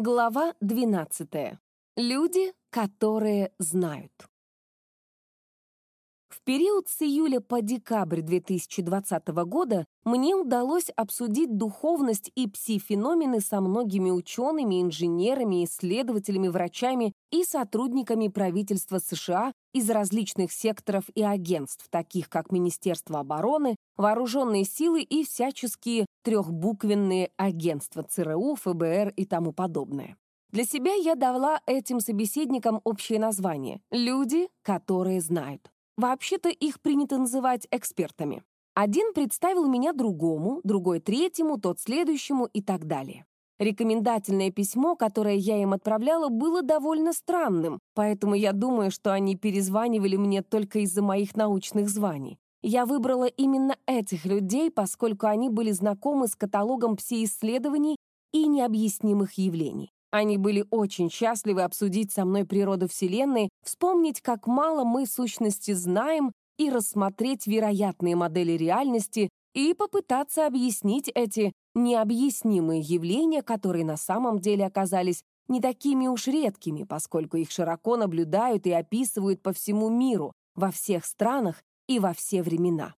Глава 12. Люди, которые знают. Период с июля по декабрь 2020 года мне удалось обсудить духовность и пси-феномены со многими учеными, инженерами, исследователями, врачами и сотрудниками правительства США из различных секторов и агентств, таких как Министерство обороны, Вооруженные силы и всяческие трехбуквенные агентства ЦРУ, ФБР и тому подобное. Для себя я дала этим собеседникам общее название — люди, которые знают. Вообще-то их принято называть экспертами. Один представил меня другому, другой третьему, тот следующему и так далее. Рекомендательное письмо, которое я им отправляла, было довольно странным, поэтому я думаю, что они перезванивали мне только из-за моих научных званий. Я выбрала именно этих людей, поскольку они были знакомы с каталогом пси-исследований и необъяснимых явлений. Они были очень счастливы обсудить со мной природу Вселенной, вспомнить, как мало мы сущности знаем, и рассмотреть вероятные модели реальности и попытаться объяснить эти необъяснимые явления, которые на самом деле оказались не такими уж редкими, поскольку их широко наблюдают и описывают по всему миру, во всех странах и во все времена.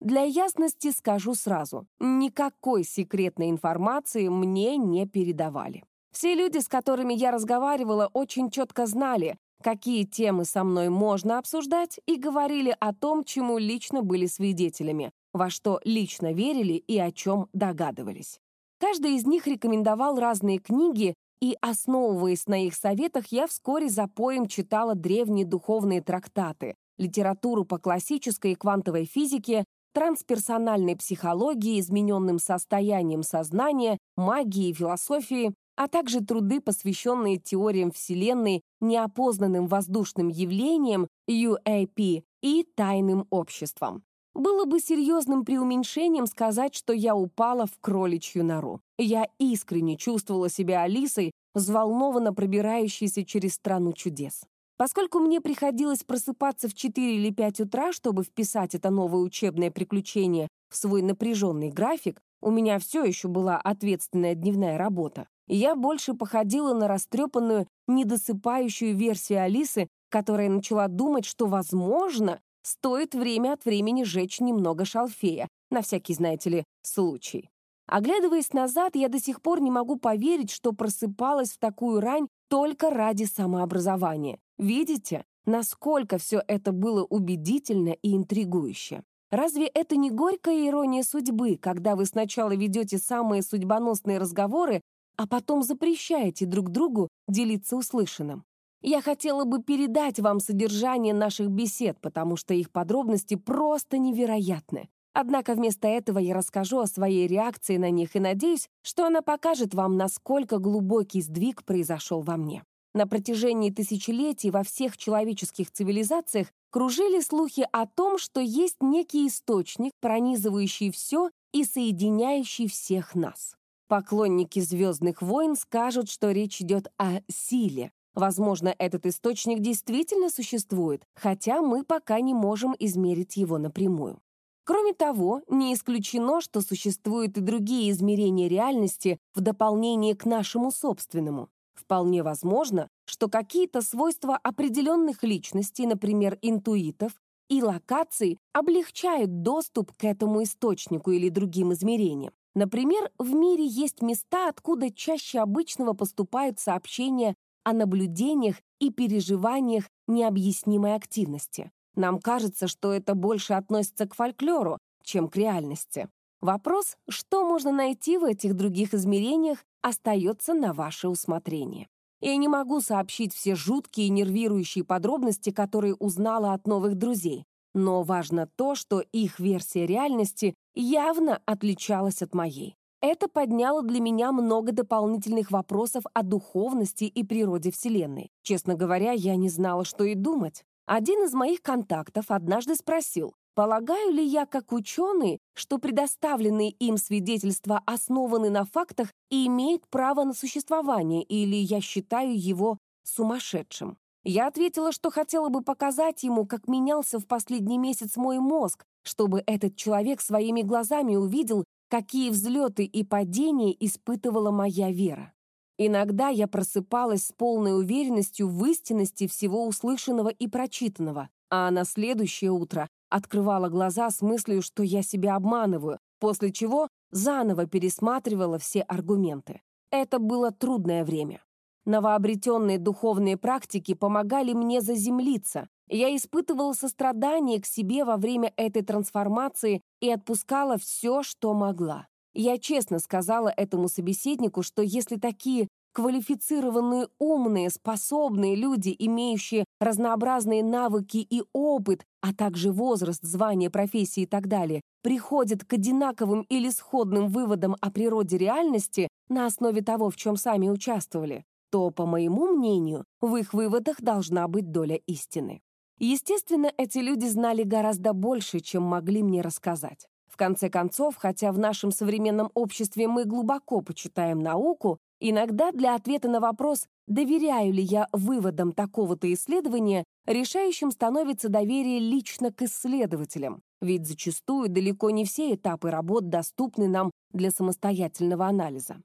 Для ясности скажу сразу, никакой секретной информации мне не передавали. Все люди, с которыми я разговаривала, очень четко знали, какие темы со мной можно обсуждать, и говорили о том, чему лично были свидетелями, во что лично верили и о чем догадывались. Каждый из них рекомендовал разные книги, и, основываясь на их советах, я вскоре за поем читала древние духовные трактаты, литературу по классической и квантовой физике, трансперсональной психологии, измененным состоянием сознания, магии и философии, а также труды, посвященные теориям Вселенной, неопознанным воздушным явлениям, UAP и тайным обществам. Было бы серьезным преуменьшением сказать, что я упала в кроличью нору. Я искренне чувствовала себя Алисой, взволнованно пробирающейся через страну чудес. Поскольку мне приходилось просыпаться в 4 или 5 утра, чтобы вписать это новое учебное приключение в свой напряженный график, у меня все еще была ответственная дневная работа я больше походила на растрепанную, недосыпающую версию Алисы, которая начала думать, что, возможно, стоит время от времени жечь немного шалфея, на всякий, знаете ли, случай. Оглядываясь назад, я до сих пор не могу поверить, что просыпалась в такую рань только ради самообразования. Видите, насколько все это было убедительно и интригующе? Разве это не горькая ирония судьбы, когда вы сначала ведете самые судьбоносные разговоры, а потом запрещаете друг другу делиться услышанным. Я хотела бы передать вам содержание наших бесед, потому что их подробности просто невероятны. Однако вместо этого я расскажу о своей реакции на них и надеюсь, что она покажет вам, насколько глубокий сдвиг произошел во мне. На протяжении тысячелетий во всех человеческих цивилизациях кружили слухи о том, что есть некий источник, пронизывающий все и соединяющий всех нас. Поклонники «Звездных войн» скажут, что речь идет о силе. Возможно, этот источник действительно существует, хотя мы пока не можем измерить его напрямую. Кроме того, не исключено, что существуют и другие измерения реальности в дополнение к нашему собственному. Вполне возможно, что какие-то свойства определенных личностей, например, интуитов, и локаций облегчают доступ к этому источнику или другим измерениям. Например, в мире есть места, откуда чаще обычного поступают сообщения о наблюдениях и переживаниях необъяснимой активности. Нам кажется, что это больше относится к фольклору, чем к реальности. Вопрос, что можно найти в этих других измерениях, остается на ваше усмотрение. Я не могу сообщить все жуткие и нервирующие подробности, которые узнала от новых друзей. Но важно то, что их версия реальности явно отличалась от моей. Это подняло для меня много дополнительных вопросов о духовности и природе Вселенной. Честно говоря, я не знала, что и думать. Один из моих контактов однажды спросил, полагаю ли я как ученый, что предоставленные им свидетельства основаны на фактах и имеют право на существование, или я считаю его сумасшедшим. Я ответила, что хотела бы показать ему, как менялся в последний месяц мой мозг, чтобы этот человек своими глазами увидел, какие взлеты и падения испытывала моя вера. Иногда я просыпалась с полной уверенностью в истинности всего услышанного и прочитанного, а на следующее утро открывала глаза с мыслью, что я себя обманываю, после чего заново пересматривала все аргументы. Это было трудное время. Новообретенные духовные практики помогали мне заземлиться. Я испытывала сострадание к себе во время этой трансформации и отпускала все, что могла. Я честно сказала этому собеседнику, что если такие квалифицированные, умные, способные люди, имеющие разнообразные навыки и опыт, а также возраст, звание, профессии и так далее, приходят к одинаковым или сходным выводам о природе реальности на основе того, в чем сами участвовали, то, по моему мнению, в их выводах должна быть доля истины. Естественно, эти люди знали гораздо больше, чем могли мне рассказать. В конце концов, хотя в нашем современном обществе мы глубоко почитаем науку, иногда для ответа на вопрос, доверяю ли я выводам такого-то исследования, решающим становится доверие лично к исследователям, ведь зачастую далеко не все этапы работ доступны нам для самостоятельного анализа.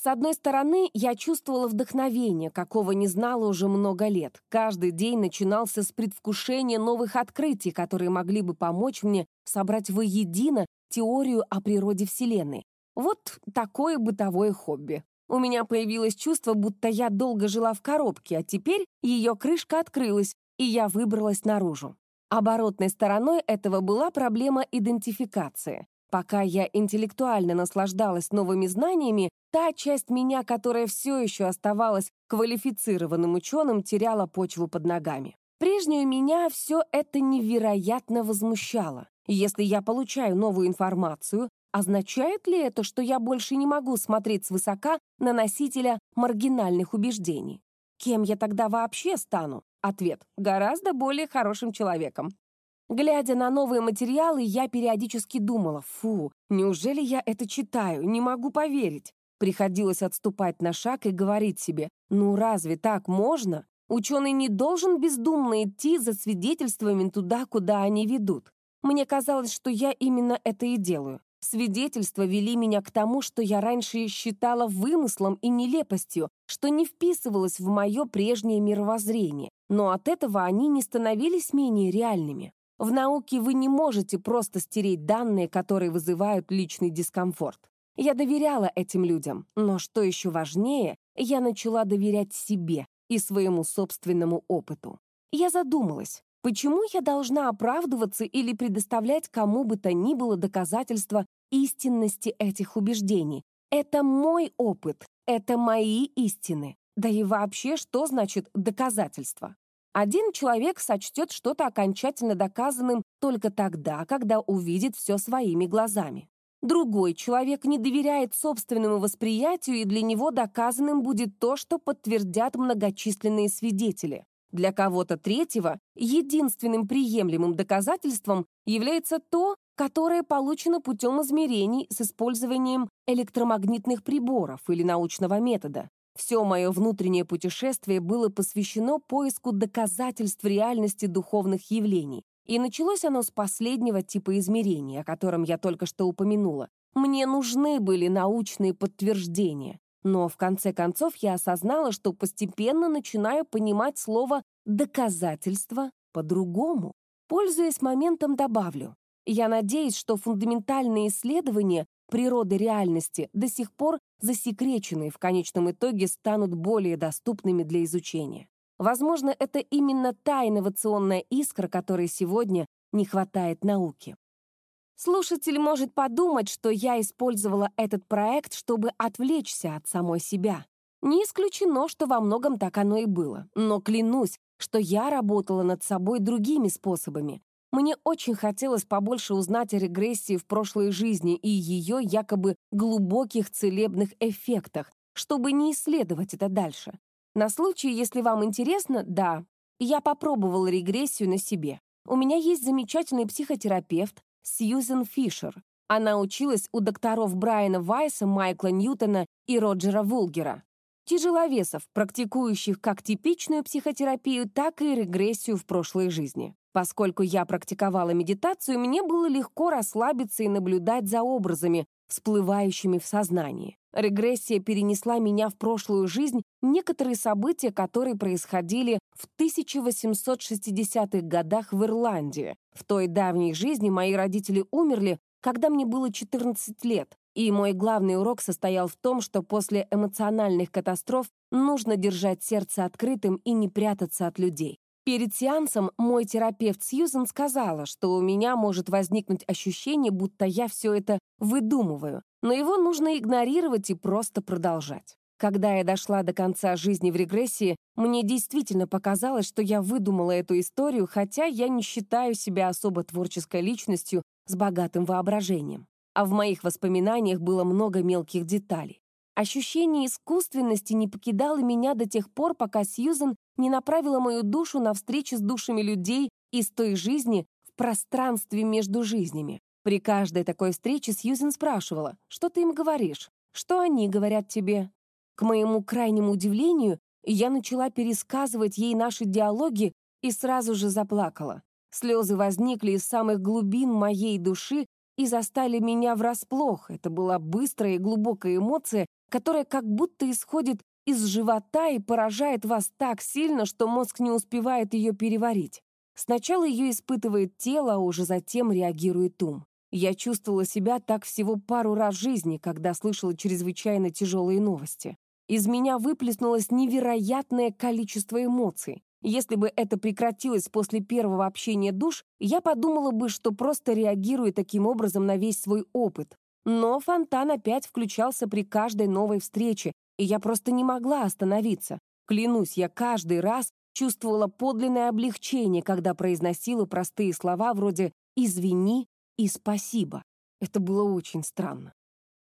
С одной стороны, я чувствовала вдохновение, какого не знала уже много лет. Каждый день начинался с предвкушения новых открытий, которые могли бы помочь мне собрать воедино теорию о природе Вселенной. Вот такое бытовое хобби. У меня появилось чувство, будто я долго жила в коробке, а теперь ее крышка открылась, и я выбралась наружу. Оборотной стороной этого была проблема идентификации. Пока я интеллектуально наслаждалась новыми знаниями, та часть меня, которая все еще оставалась квалифицированным ученым, теряла почву под ногами. Прежнюю меня все это невероятно возмущало. Если я получаю новую информацию, означает ли это, что я больше не могу смотреть свысока на носителя маргинальных убеждений? Кем я тогда вообще стану? Ответ — гораздо более хорошим человеком. Глядя на новые материалы, я периодически думала, фу, неужели я это читаю, не могу поверить. Приходилось отступать на шаг и говорить себе, ну разве так можно? Ученый не должен бездумно идти за свидетельствами туда, куда они ведут. Мне казалось, что я именно это и делаю. Свидетельства вели меня к тому, что я раньше считала вымыслом и нелепостью, что не вписывалось в мое прежнее мировоззрение, но от этого они не становились менее реальными. В науке вы не можете просто стереть данные, которые вызывают личный дискомфорт. Я доверяла этим людям, но что еще важнее, я начала доверять себе и своему собственному опыту. Я задумалась, почему я должна оправдываться или предоставлять кому бы то ни было доказательства истинности этих убеждений? Это мой опыт, это мои истины. Да и вообще, что значит доказательство? Один человек сочтет что-то окончательно доказанным только тогда, когда увидит все своими глазами. Другой человек не доверяет собственному восприятию, и для него доказанным будет то, что подтвердят многочисленные свидетели. Для кого-то третьего единственным приемлемым доказательством является то, которое получено путем измерений с использованием электромагнитных приборов или научного метода. Все мое внутреннее путешествие было посвящено поиску доказательств реальности духовных явлений. И началось оно с последнего типа измерений, о котором я только что упомянула. Мне нужны были научные подтверждения. Но в конце концов я осознала, что постепенно начинаю понимать слово «доказательство» по-другому. Пользуясь моментом, добавлю. Я надеюсь, что фундаментальные исследования природы реальности до сих пор засекреченные в конечном итоге станут более доступными для изучения. Возможно, это именно та инновационная искра, которой сегодня не хватает науке. Слушатель может подумать, что я использовала этот проект, чтобы отвлечься от самой себя. Не исключено, что во многом так оно и было. Но клянусь, что я работала над собой другими способами, мне очень хотелось побольше узнать о регрессии в прошлой жизни и ее якобы глубоких целебных эффектах, чтобы не исследовать это дальше. На случай, если вам интересно, да, я попробовала регрессию на себе. У меня есть замечательный психотерапевт Сьюзен Фишер. Она училась у докторов Брайана Вайса, Майкла Ньютона и Роджера Вулгера. Тяжеловесов, практикующих как типичную психотерапию, так и регрессию в прошлой жизни. Поскольку я практиковала медитацию, мне было легко расслабиться и наблюдать за образами, всплывающими в сознании. Регрессия перенесла меня в прошлую жизнь некоторые события, которые происходили в 1860-х годах в Ирландии. В той давней жизни мои родители умерли, когда мне было 14 лет, и мой главный урок состоял в том, что после эмоциональных катастроф нужно держать сердце открытым и не прятаться от людей. Перед сеансом мой терапевт Сьюзен сказала, что у меня может возникнуть ощущение, будто я все это выдумываю, но его нужно игнорировать и просто продолжать. Когда я дошла до конца жизни в регрессии, мне действительно показалось, что я выдумала эту историю, хотя я не считаю себя особо творческой личностью с богатым воображением. А в моих воспоминаниях было много мелких деталей. Ощущение искусственности не покидало меня до тех пор, пока Сьюзен не направила мою душу на встречи с душами людей из той жизни в пространстве между жизнями. При каждой такой встрече Сьюзен спрашивала, что ты им говоришь, что они говорят тебе. К моему крайнему удивлению, я начала пересказывать ей наши диалоги и сразу же заплакала. Слезы возникли из самых глубин моей души и застали меня врасплох. Это была быстрая и глубокая эмоция, которая как будто исходит из живота и поражает вас так сильно, что мозг не успевает ее переварить. Сначала ее испытывает тело, а уже затем реагирует ум. Я чувствовала себя так всего пару раз в жизни, когда слышала чрезвычайно тяжелые новости. Из меня выплеснулось невероятное количество эмоций. Если бы это прекратилось после первого общения душ, я подумала бы, что просто реагирую таким образом на весь свой опыт. Но фонтан опять включался при каждой новой встрече, и я просто не могла остановиться. Клянусь, я каждый раз чувствовала подлинное облегчение, когда произносила простые слова вроде «извини» и «спасибо». Это было очень странно.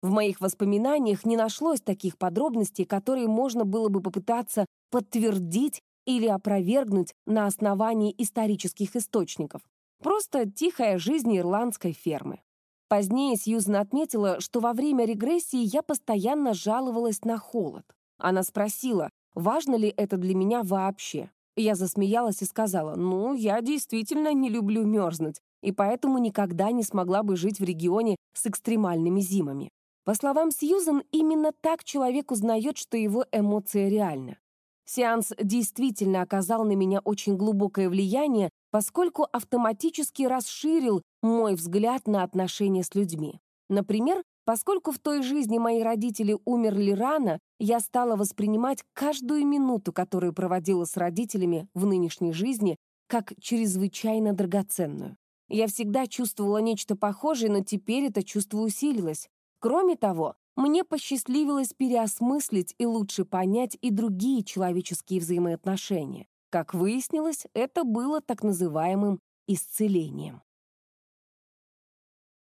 В моих воспоминаниях не нашлось таких подробностей, которые можно было бы попытаться подтвердить или опровергнуть на основании исторических источников. Просто тихая жизнь ирландской фермы. Позднее Сьюзан отметила, что во время регрессии я постоянно жаловалась на холод. Она спросила, важно ли это для меня вообще. Я засмеялась и сказала, ну, я действительно не люблю мерзнуть, и поэтому никогда не смогла бы жить в регионе с экстремальными зимами. По словам Сьюзан, именно так человек узнает, что его эмоции реальны. Сеанс действительно оказал на меня очень глубокое влияние, поскольку автоматически расширил мой взгляд на отношения с людьми. Например, поскольку в той жизни мои родители умерли рано, я стала воспринимать каждую минуту, которую проводила с родителями в нынешней жизни, как чрезвычайно драгоценную. Я всегда чувствовала нечто похожее, но теперь это чувство усилилось. Кроме того, мне посчастливилось переосмыслить и лучше понять и другие человеческие взаимоотношения. Как выяснилось, это было так называемым исцелением.